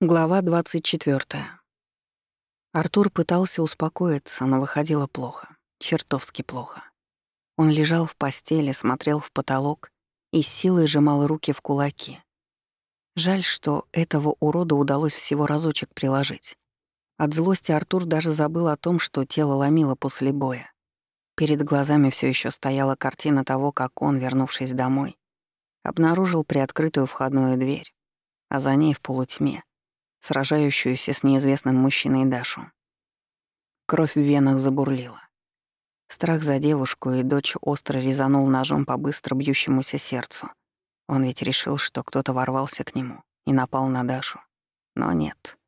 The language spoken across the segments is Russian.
Глава 24. Артур пытался успокоиться, но выходило плохо. Чертовски плохо. Он лежал в постели, смотрел в потолок и с силой сжимал руки в кулаки. Жаль, что этого урода удалось всего разочек приложить. От злости Артур даже забыл о том, что тело ломило после боя. Перед глазами все еще стояла картина того, как он, вернувшись домой, обнаружил приоткрытую входную дверь, а за ней в полутьме сражающуюся с неизвестным мужчиной Дашу. Кровь в венах забурлила. Страх за девушку и дочь остро резанул ножом по быстро бьющемуся сердцу. Он ведь решил, что кто-то ворвался к нему и напал на Дашу. Но нет,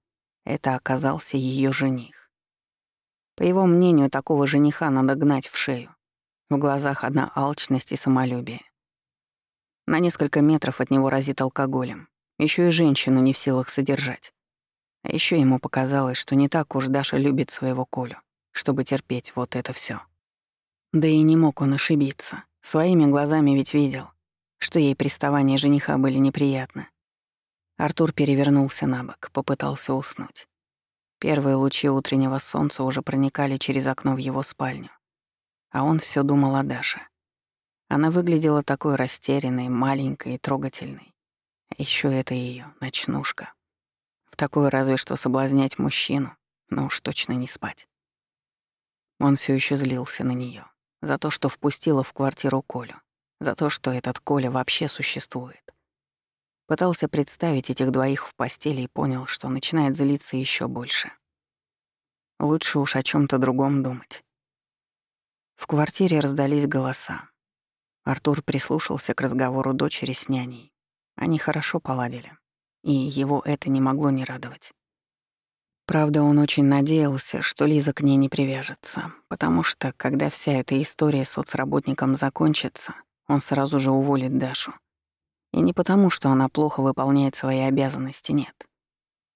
это оказался ее жених. По его мнению, такого жениха надо гнать в шею. В глазах одна алчность и самолюбие. На несколько метров от него разит алкоголем. Еще и женщину не в силах содержать. А еще ему показалось, что не так уж Даша любит своего Колю, чтобы терпеть вот это все. Да и не мог он ошибиться. Своими глазами ведь видел, что ей приставания жениха были неприятны. Артур перевернулся на бок, попытался уснуть. Первые лучи утреннего солнца уже проникали через окно в его спальню. А он все думал о Даше. Она выглядела такой растерянной, маленькой и трогательной. Еще это ее ночнушка. Такое разве что соблазнять мужчину, но уж точно не спать. Он все еще злился на нее за то, что впустила в квартиру Колю, за то, что этот Коля вообще существует. Пытался представить этих двоих в постели и понял, что начинает злиться еще больше. Лучше уж о чем то другом думать. В квартире раздались голоса. Артур прислушался к разговору дочери с няней. Они хорошо поладили и его это не могло не радовать. Правда, он очень надеялся, что Лиза к ней не привяжется, потому что, когда вся эта история с соцработником закончится, он сразу же уволит Дашу. И не потому, что она плохо выполняет свои обязанности, нет.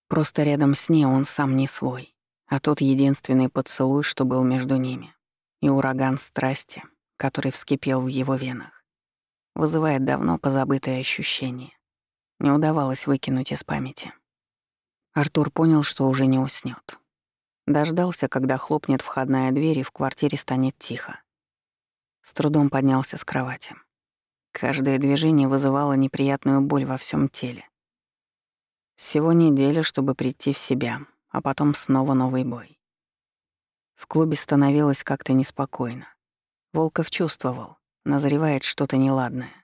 Просто рядом с ней он сам не свой, а тот единственный поцелуй, что был между ними, и ураган страсти, который вскипел в его венах, вызывает давно позабытые ощущения не удавалось выкинуть из памяти. Артур понял, что уже не уснёт. Дождался, когда хлопнет входная дверь и в квартире станет тихо. С трудом поднялся с кровати. Каждое движение вызывало неприятную боль во всем теле. Всего неделя, чтобы прийти в себя, а потом снова новый бой. В клубе становилось как-то неспокойно. Волков чувствовал, назревает что-то неладное.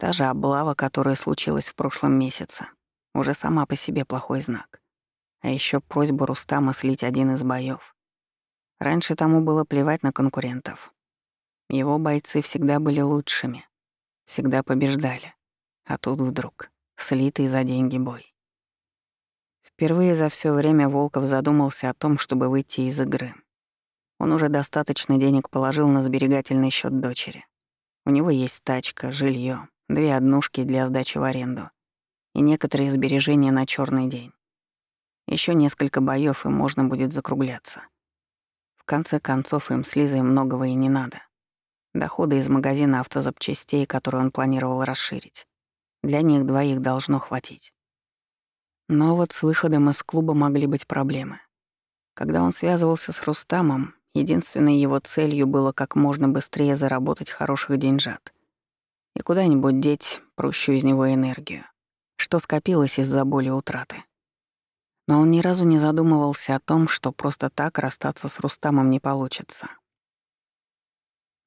Та же облава, которая случилась в прошлом месяце, уже сама по себе плохой знак. А еще просьба Рустама слить один из боев. Раньше тому было плевать на конкурентов. Его бойцы всегда были лучшими, всегда побеждали. А тут вдруг слитый за деньги бой. Впервые за все время Волков задумался о том, чтобы выйти из игры. Он уже достаточно денег положил на сберегательный счет дочери. У него есть тачка, жилье, две однушки для сдачи в аренду и некоторые сбережения на черный день. Еще несколько боев, и можно будет закругляться. В конце концов, им с Лизой многого и не надо. Доходы из магазина автозапчастей, которые он планировал расширить. Для них двоих должно хватить. Но вот с выходом из клуба могли быть проблемы. Когда он связывался с Рустамом, единственной его целью было как можно быстрее заработать хороших деньжат — и куда-нибудь деть прущую из него энергию, что скопилось из-за боли утраты. Но он ни разу не задумывался о том, что просто так расстаться с Рустамом не получится.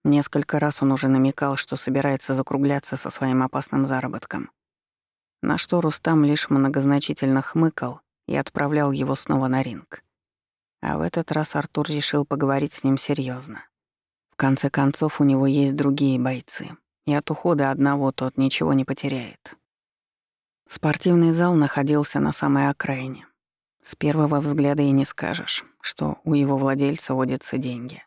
Несколько раз он уже намекал, что собирается закругляться со своим опасным заработком. На что Рустам лишь многозначительно хмыкал и отправлял его снова на ринг. А в этот раз Артур решил поговорить с ним серьезно. В конце концов, у него есть другие бойцы, и от ухода одного тот ничего не потеряет. Спортивный зал находился на самой окраине. С первого взгляда и не скажешь, что у его владельца водятся деньги.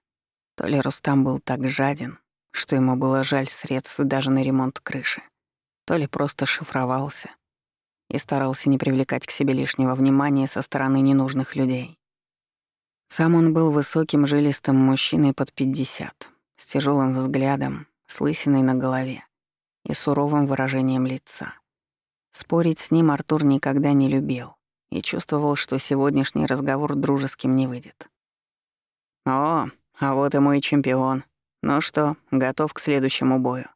То ли Рустам был так жаден, что ему было жаль средств даже на ремонт крыши, то ли просто шифровался и старался не привлекать к себе лишнего внимания со стороны ненужных людей. Сам он был высоким жилистым мужчиной под 50, с тяжелым взглядом, с лысиной на голове и суровым выражением лица. Спорить с ним Артур никогда не любил, и чувствовал, что сегодняшний разговор дружеским не выйдет. «О, а вот и мой чемпион. Ну что, готов к следующему бою?»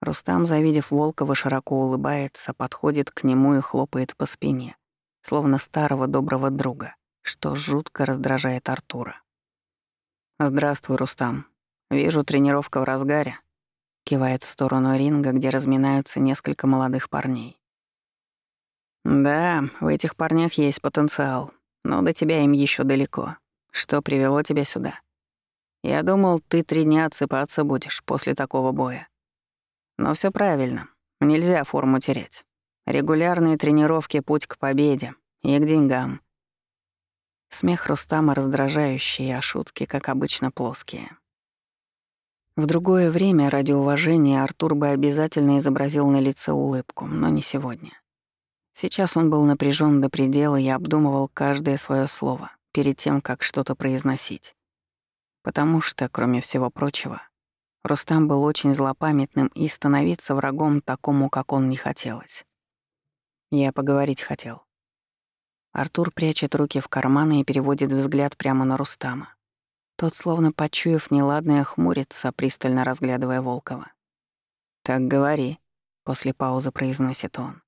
Рустам, завидев Волкова, широко улыбается, подходит к нему и хлопает по спине, словно старого доброго друга, что жутко раздражает Артура. «Здравствуй, Рустам. Вижу, тренировка в разгаре», — кивает в сторону ринга, где разминаются несколько молодых парней. «Да, в этих парнях есть потенциал, но до тебя им еще далеко. Что привело тебя сюда? Я думал, ты три дня отсыпаться будешь после такого боя. Но все правильно. Нельзя форму терять. Регулярные тренировки — путь к победе и к деньгам. Смех Рустама раздражающий, а шутки, как обычно, плоские. В другое время, ради уважения, Артур бы обязательно изобразил на лице улыбку, но не сегодня. Сейчас он был напряжен до предела и обдумывал каждое свое слово перед тем, как что-то произносить. Потому что, кроме всего прочего, Рустам был очень злопамятным и становиться врагом такому, как он, не хотелось. Я поговорить хотел. Артур прячет руки в карманы и переводит взгляд прямо на Рустама. Тот, словно почуяв неладное, хмурится, пристально разглядывая Волкова. «Так говори», — после паузы произносит он.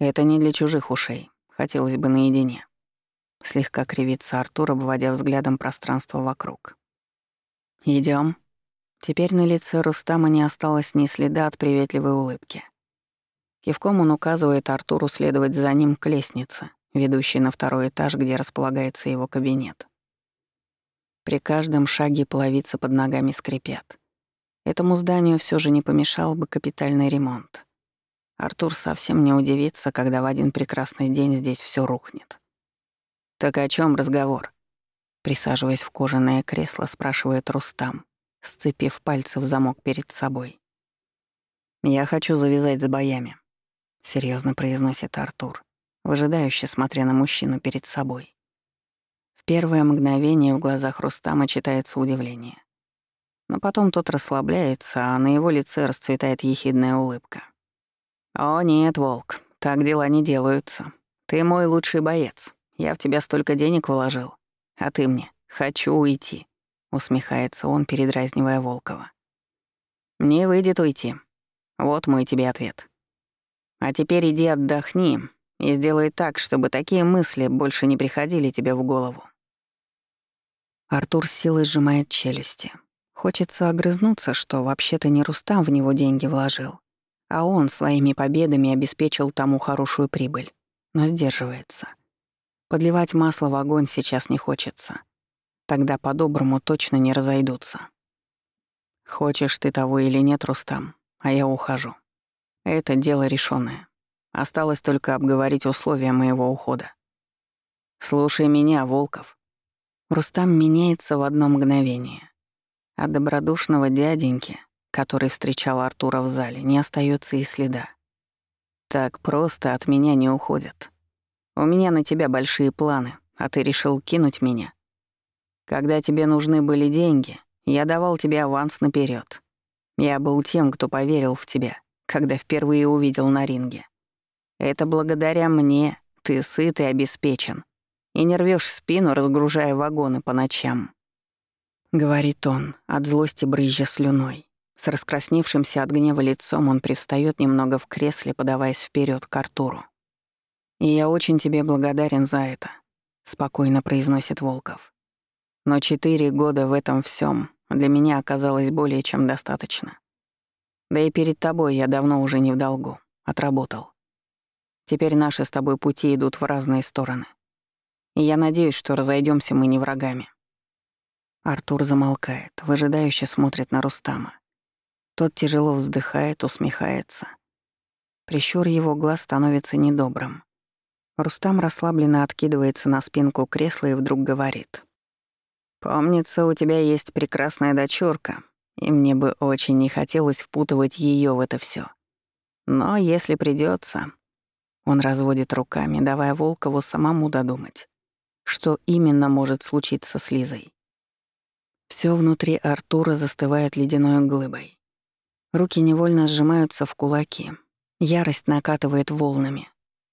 «Это не для чужих ушей. Хотелось бы наедине». Слегка кривится Артур, обводя взглядом пространство вокруг. Идем. Теперь на лице Рустама не осталось ни следа от приветливой улыбки. Кивком он указывает Артуру следовать за ним к лестнице, ведущей на второй этаж, где располагается его кабинет. При каждом шаге половицы под ногами скрипят. Этому зданию все же не помешал бы капитальный ремонт. Артур совсем не удивится, когда в один прекрасный день здесь все рухнет. «Так о чем разговор?» Присаживаясь в кожаное кресло, спрашивает Рустам, сцепив пальцы в замок перед собой. «Я хочу завязать с боями», — серьезно произносит Артур, выжидающе смотря на мужчину перед собой. Первое мгновение в глазах Рустама читается удивление. Но потом тот расслабляется, а на его лице расцветает ехидная улыбка. «О нет, Волк, так дела не делаются. Ты мой лучший боец. Я в тебя столько денег вложил. А ты мне «хочу уйти», — усмехается он, передразнивая Волкова. «Не выйдет уйти. Вот мой тебе ответ. А теперь иди отдохни и сделай так, чтобы такие мысли больше не приходили тебе в голову». Артур с силой сжимает челюсти. Хочется огрызнуться, что вообще-то не Рустам в него деньги вложил, а он своими победами обеспечил тому хорошую прибыль, но сдерживается. Подливать масло в огонь сейчас не хочется. Тогда по-доброму точно не разойдутся. Хочешь ты того или нет, Рустам, а я ухожу. Это дело решенное. Осталось только обговорить условия моего ухода. Слушай меня, Волков. Рустам меняется в одно мгновение. От добродушного дяденьки, который встречал Артура в зале, не остается и следа. Так просто от меня не уходят. У меня на тебя большие планы, а ты решил кинуть меня. Когда тебе нужны были деньги, я давал тебе аванс наперед. Я был тем, кто поверил в тебя, когда впервые увидел на ринге. Это благодаря мне ты сыт и обеспечен. И не рвёшь спину, разгружая вагоны по ночам. Говорит он, от злости брызжа слюной. С раскрасневшимся от гнева лицом он привстаёт немного в кресле, подаваясь вперед к Артуру. «И я очень тебе благодарен за это», — спокойно произносит Волков. «Но четыре года в этом всем для меня оказалось более чем достаточно. Да и перед тобой я давно уже не в долгу, отработал. Теперь наши с тобой пути идут в разные стороны. Я надеюсь, что разойдемся мы не врагами». Артур замолкает, выжидающе смотрит на Рустама. Тот тяжело вздыхает, усмехается. Прищур его глаз становится недобрым. Рустам расслабленно откидывается на спинку кресла и вдруг говорит. «Помнится, у тебя есть прекрасная дочурка, и мне бы очень не хотелось впутывать ее в это все. Но если придется, Он разводит руками, давая Волкову самому додумать, что именно может случиться с Лизой. Все внутри Артура застывает ледяной глыбой. Руки невольно сжимаются в кулаки. Ярость накатывает волнами.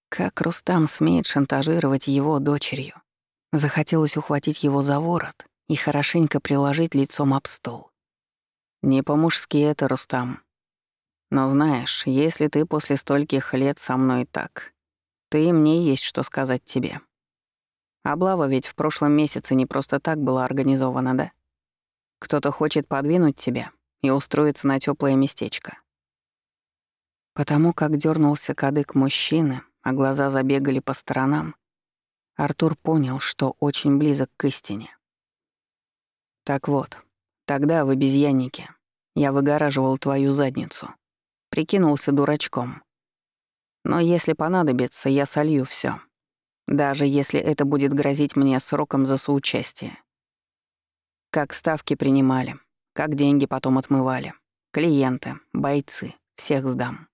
Как Рустам смеет шантажировать его дочерью? Захотелось ухватить его за ворот и хорошенько приложить лицом об стол. Не по-мужски это, Рустам. Но знаешь, если ты после стольких лет со мной так, то и мне есть что сказать тебе. Облава ведь в прошлом месяце не просто так была организована, да? Кто-то хочет подвинуть тебя и устроиться на теплое местечко. Потому как дернулся кадык мужчины, а глаза забегали по сторонам, Артур понял, что очень близок к истине. Так вот, тогда в обезьяннике я выгораживал твою задницу. Прикинулся дурачком. Но если понадобится, я солью все, Даже если это будет грозить мне сроком за соучастие. Как ставки принимали, как деньги потом отмывали. Клиенты, бойцы, всех сдам.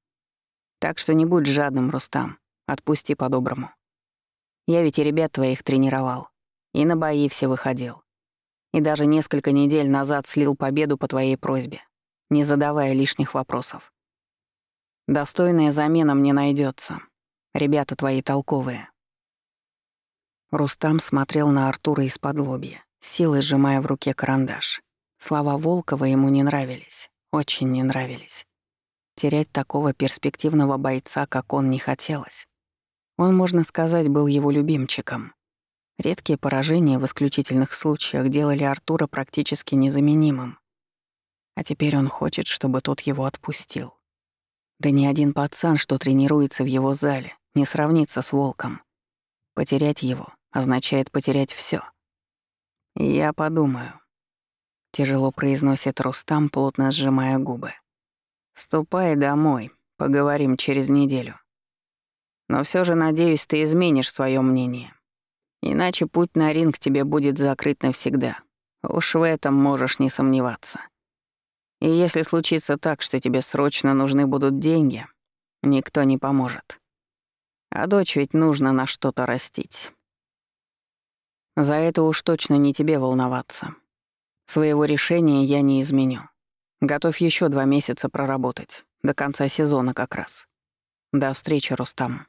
Так что не будь жадным, Рустам. Отпусти по-доброму. Я ведь и ребят твоих тренировал. И на бои все выходил. И даже несколько недель назад слил победу по твоей просьбе, не задавая лишних вопросов. Достойная замена мне найдется. Ребята твои толковые. Рустам смотрел на Артура из-под лобья, силой сжимая в руке карандаш. Слова Волкова ему не нравились, очень не нравились. Терять такого перспективного бойца, как он, не хотелось. Он, можно сказать, был его любимчиком. Редкие поражения в исключительных случаях делали Артура практически незаменимым. А теперь он хочет, чтобы тот его отпустил. Да ни один пацан, что тренируется в его зале, не сравнится с волком. Потерять его означает потерять все. «Я подумаю», — тяжело произносит Рустам, плотно сжимая губы. «Ступай домой, поговорим через неделю. Но все же, надеюсь, ты изменишь свое мнение. Иначе путь на ринг тебе будет закрыт навсегда. Уж в этом можешь не сомневаться. И если случится так, что тебе срочно нужны будут деньги, никто не поможет. А дочь ведь нужно на что-то растить. За это уж точно не тебе волноваться. Своего решения я не изменю. Готовь еще два месяца проработать, до конца сезона как раз. До встречи, Рустам.